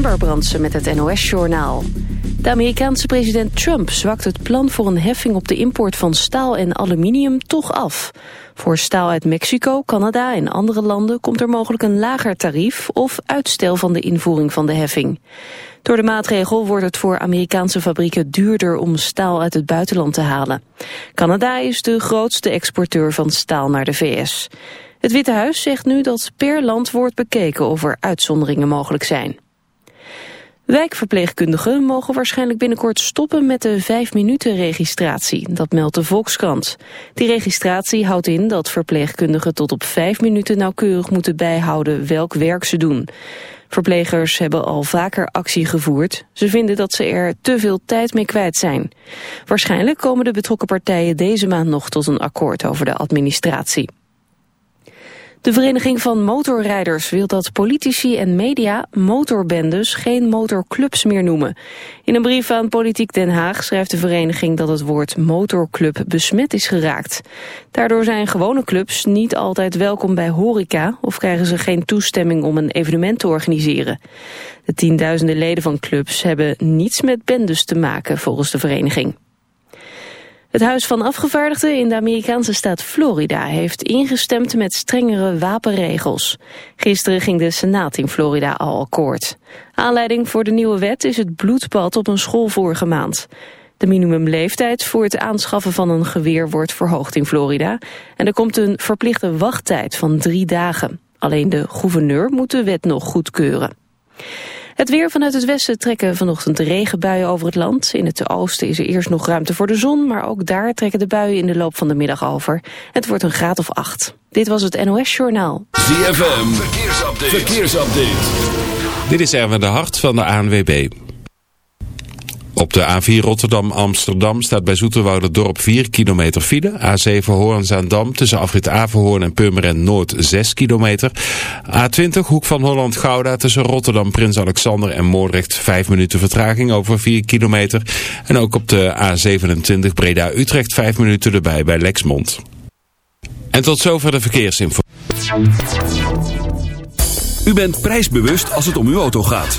Brandsen met het NOS-journaal. De Amerikaanse president Trump zwakt het plan voor een heffing op de import van staal en aluminium toch af. Voor staal uit Mexico, Canada en andere landen komt er mogelijk een lager tarief of uitstel van de invoering van de heffing. Door de maatregel wordt het voor Amerikaanse fabrieken duurder om staal uit het buitenland te halen. Canada is de grootste exporteur van staal naar de VS. Het Witte Huis zegt nu dat per land wordt bekeken of er uitzonderingen mogelijk zijn. Wijkverpleegkundigen mogen waarschijnlijk binnenkort stoppen met de 5-minuten-registratie. Dat meldt de Volkskrant. Die registratie houdt in dat verpleegkundigen tot op 5 minuten nauwkeurig moeten bijhouden welk werk ze doen. Verplegers hebben al vaker actie gevoerd. Ze vinden dat ze er te veel tijd mee kwijt zijn. Waarschijnlijk komen de betrokken partijen deze maand nog tot een akkoord over de administratie. De Vereniging van Motorrijders wil dat politici en media motorbendes geen motorclubs meer noemen. In een brief aan Politiek Den Haag schrijft de vereniging dat het woord motorclub besmet is geraakt. Daardoor zijn gewone clubs niet altijd welkom bij horeca of krijgen ze geen toestemming om een evenement te organiseren. De tienduizenden leden van clubs hebben niets met bendes te maken volgens de vereniging. Het Huis van Afgevaardigden in de Amerikaanse staat Florida heeft ingestemd met strengere wapenregels. Gisteren ging de Senaat in Florida al akkoord. Aanleiding voor de nieuwe wet is het bloedbad op een school vorige maand. De minimumleeftijd voor het aanschaffen van een geweer wordt verhoogd in Florida. En er komt een verplichte wachttijd van drie dagen. Alleen de gouverneur moet de wet nog goedkeuren. Het weer vanuit het westen trekken vanochtend de regenbuien over het land. In het oosten is er eerst nog ruimte voor de zon, maar ook daar trekken de buien in de loop van de middag over. Het wordt een graad of acht. Dit was het NOS Journaal. ZFM, verkeersupdate. verkeersupdate. Dit is Erwin de Hart van de ANWB. Op de A4 Rotterdam-Amsterdam staat bij Dorp 4 kilometer file. A7 Hoorn-Zaandam tussen afrit Averhoorn en Purmerend Noord 6 kilometer. A20 Hoek van Holland-Gouda tussen Rotterdam, Prins Alexander en Moordrecht 5 minuten vertraging over 4 kilometer. En ook op de A27 Breda-Utrecht 5 minuten erbij bij Lexmond. En tot zover de verkeersinformatie. U bent prijsbewust als het om uw auto gaat.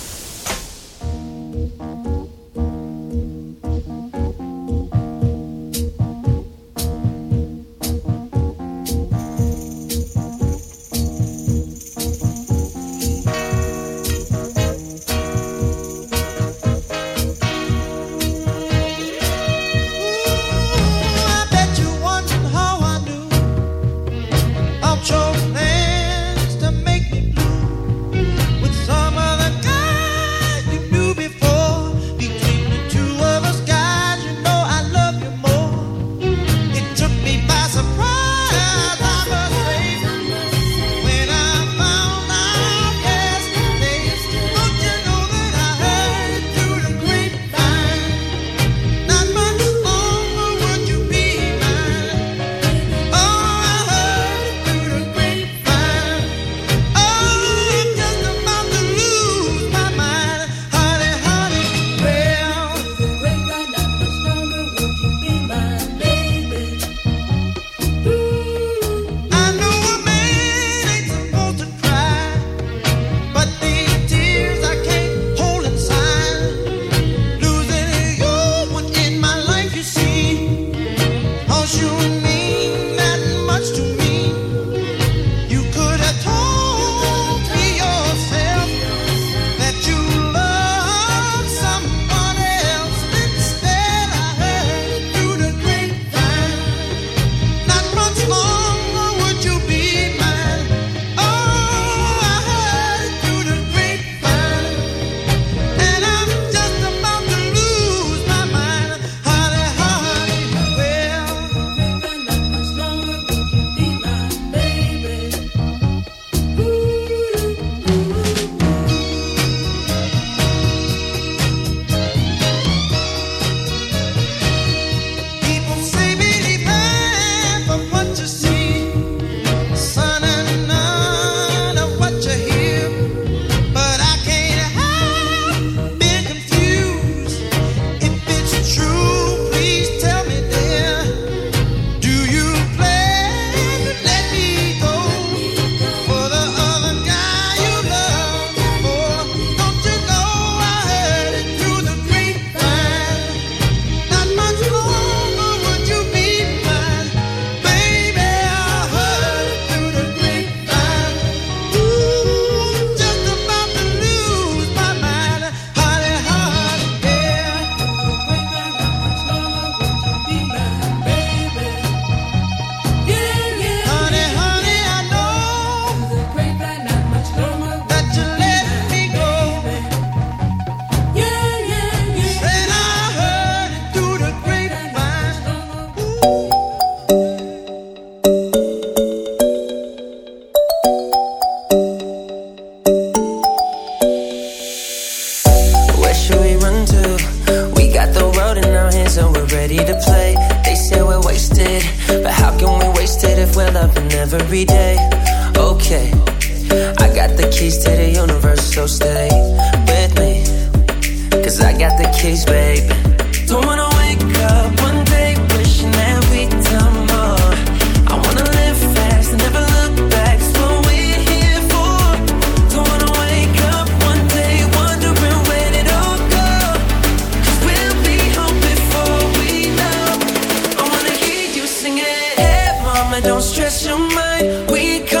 mama, don't stress your mind. We come.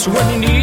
So when you need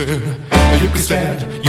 You can stand.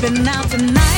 been out tonight.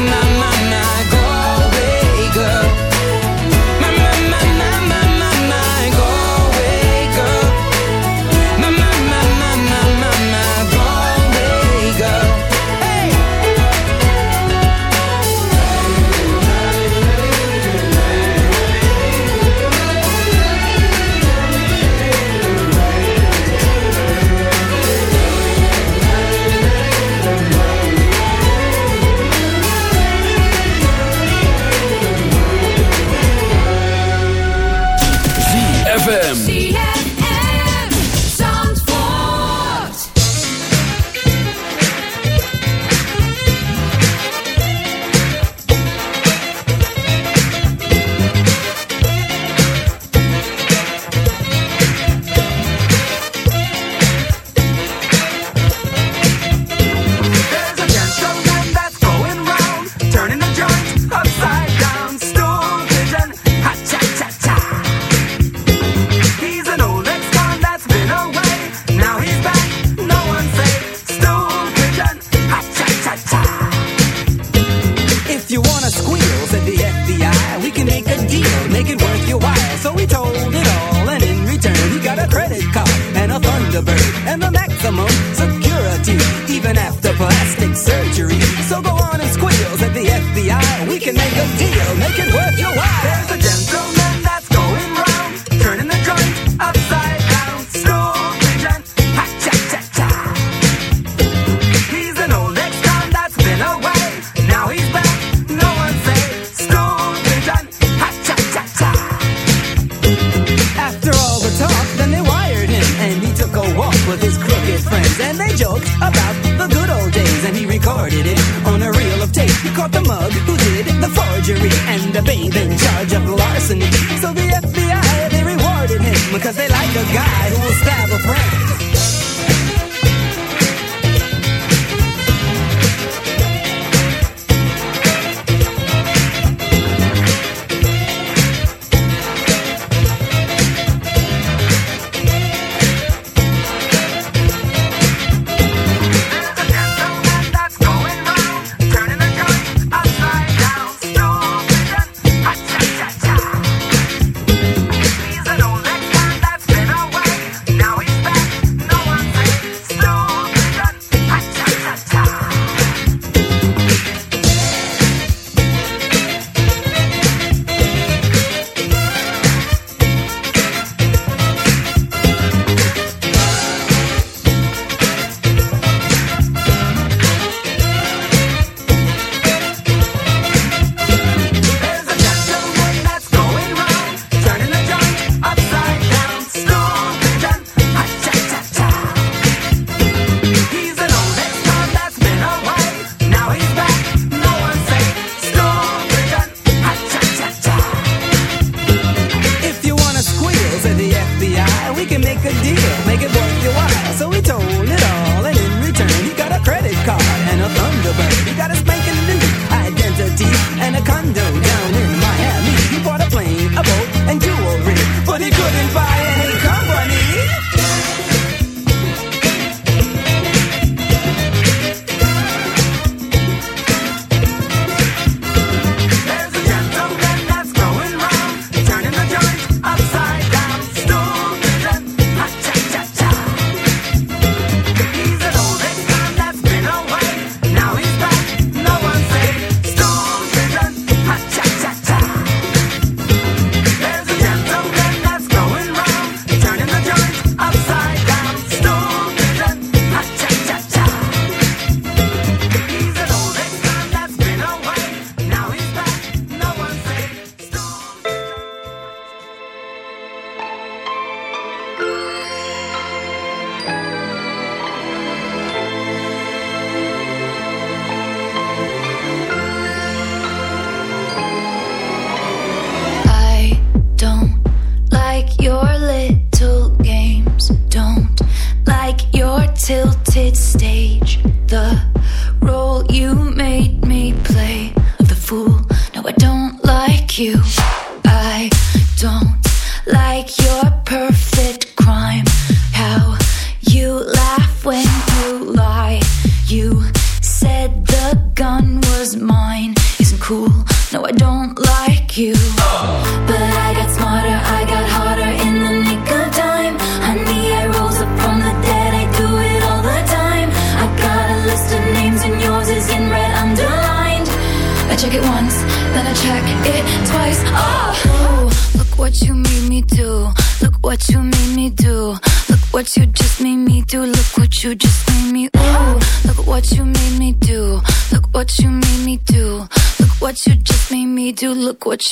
I'm not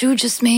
you just made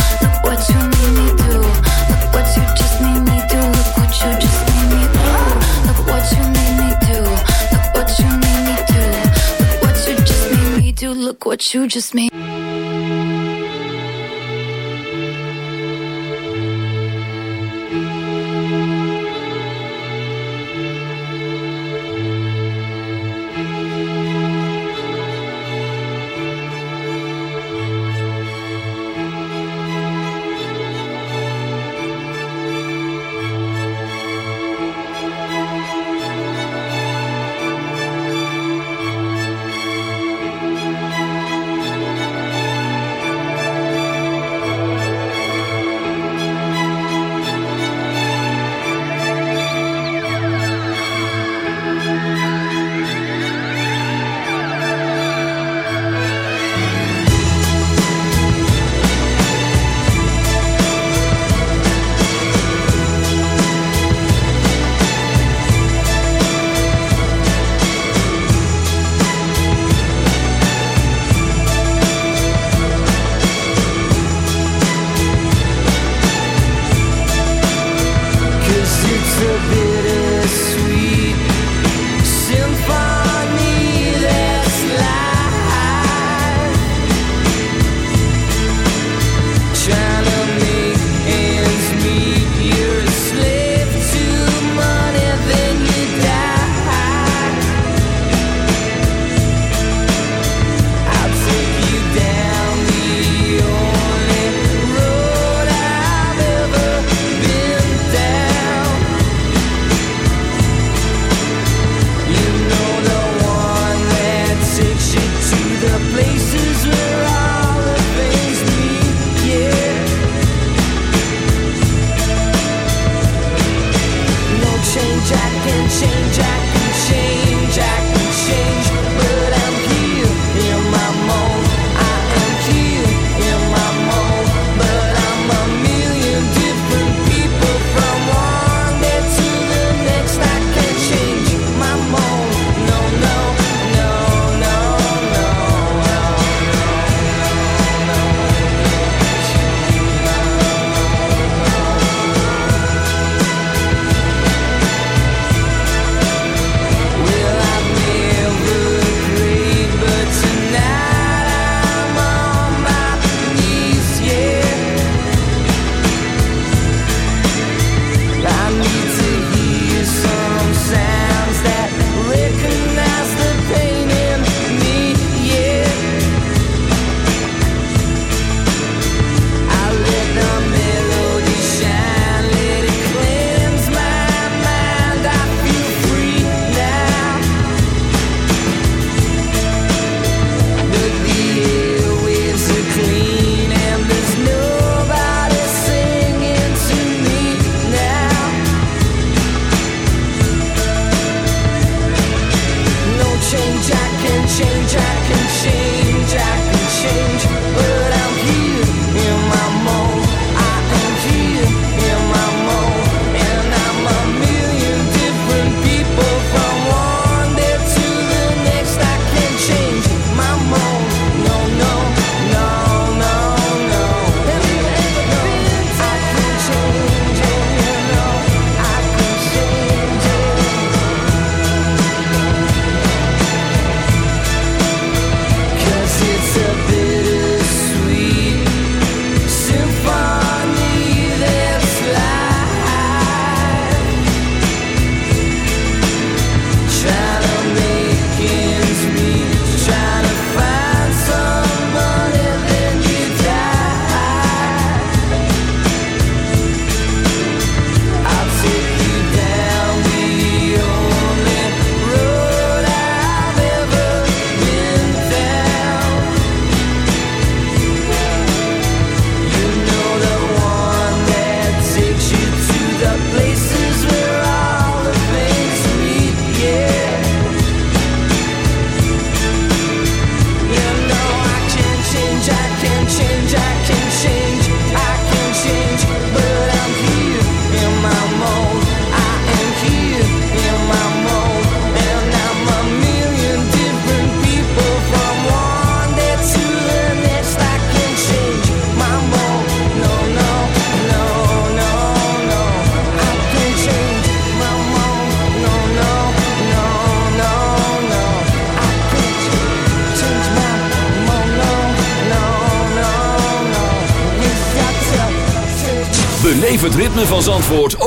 what you just made.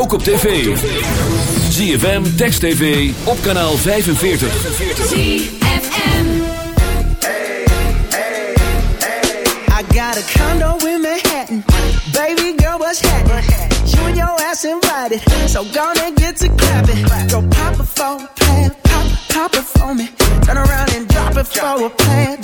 ook op tv. ZFM, Text TV, op kanaal 45. ZFM hey, hey, hey. I got a condo in Manhattan. Baby girl, what's happening? You and your ass invited. So gonna get to clapping. Go pop a phone, pop, pop a phone. me. Turn around and drop it for a plan.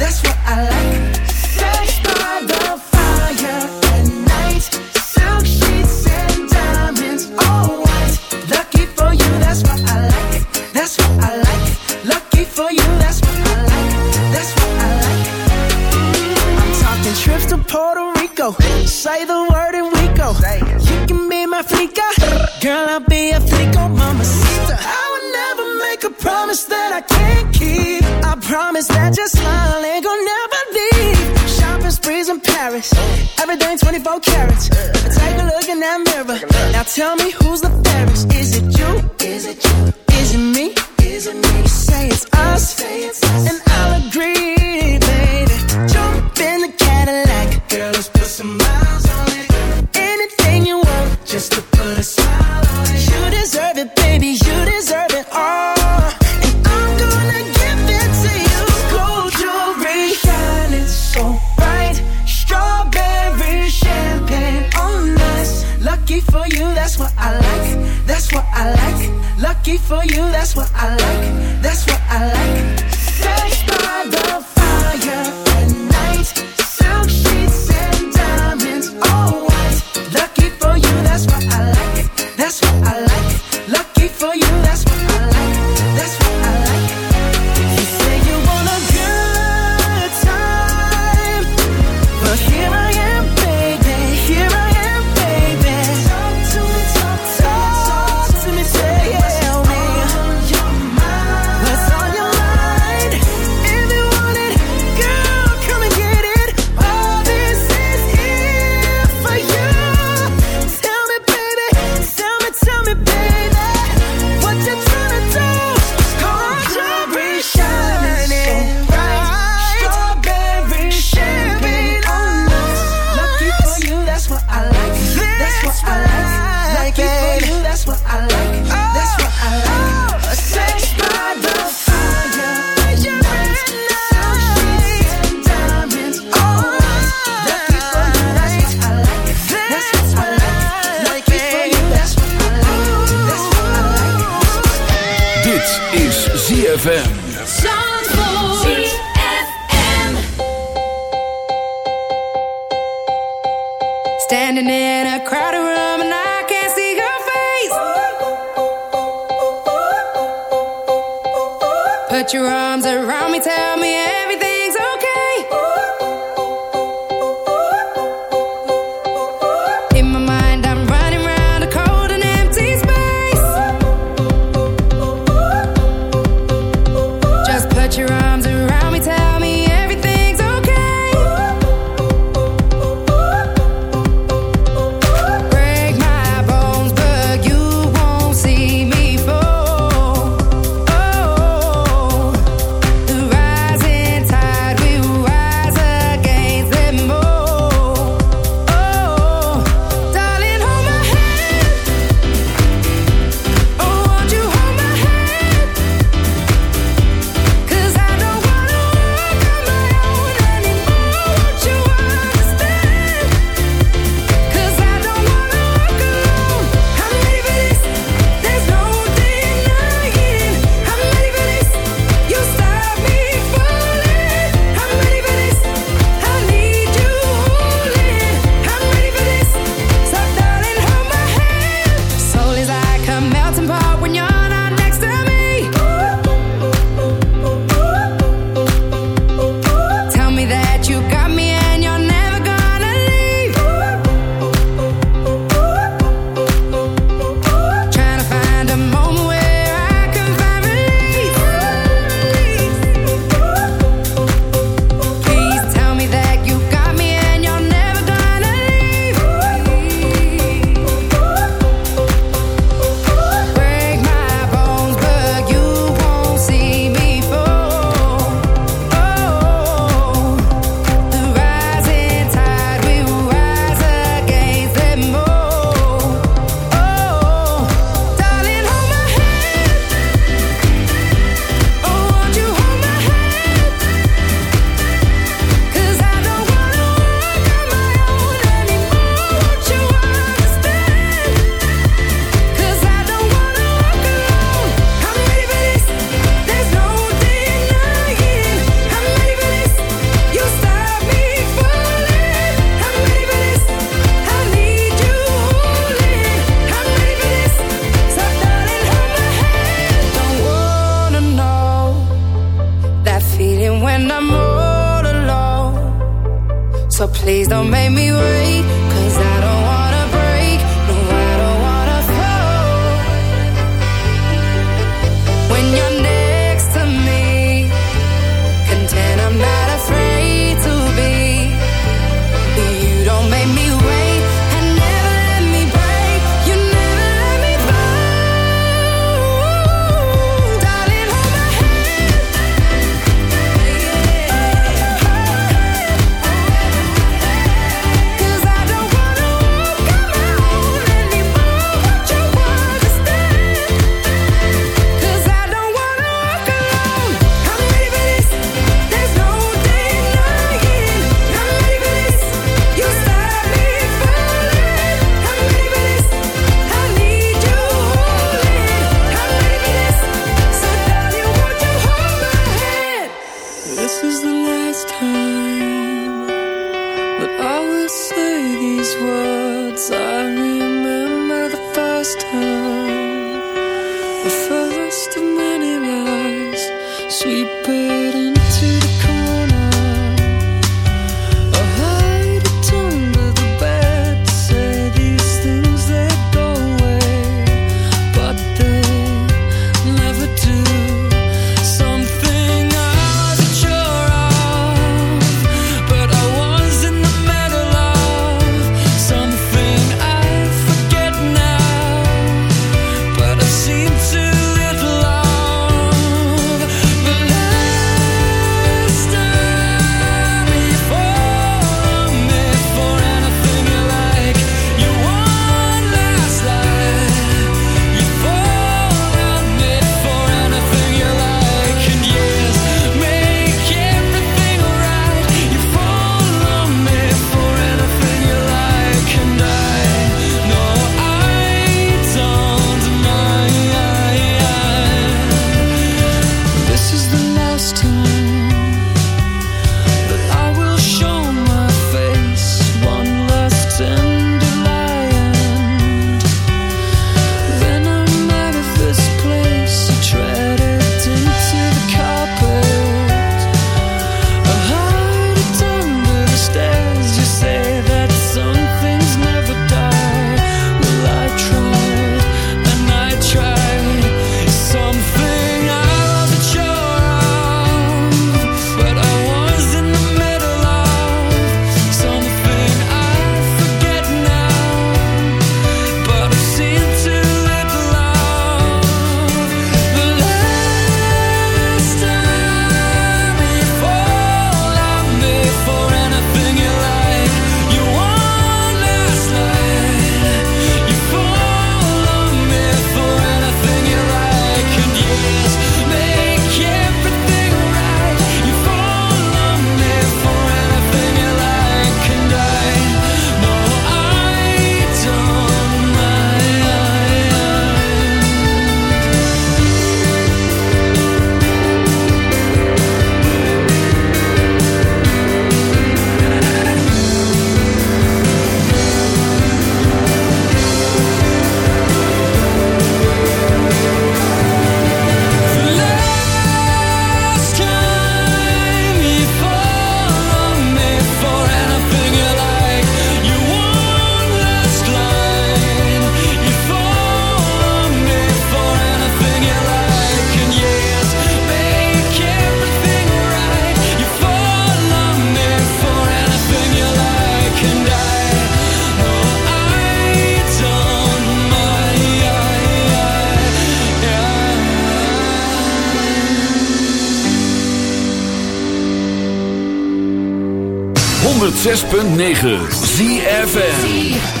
106.9 ZFN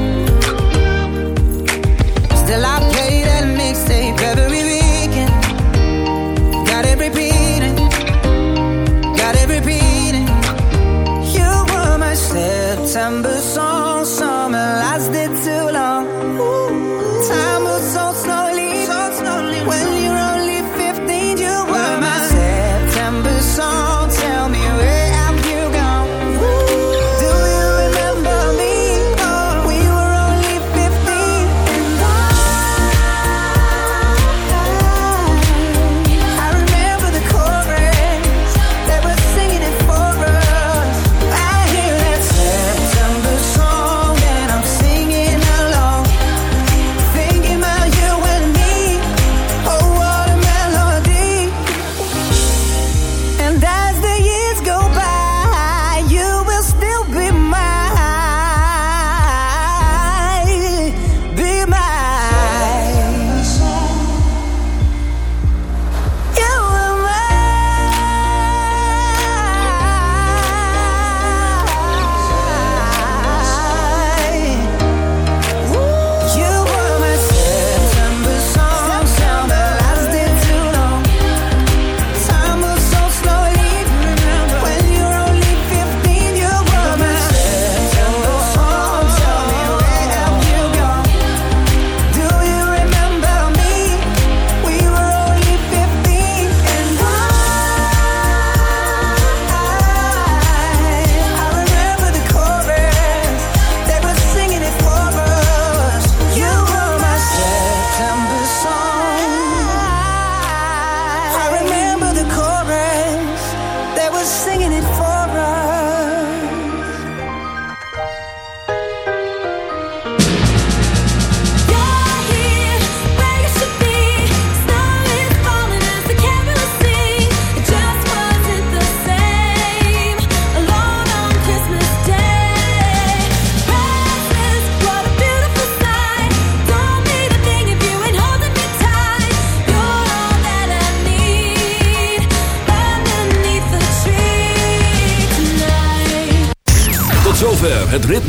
September.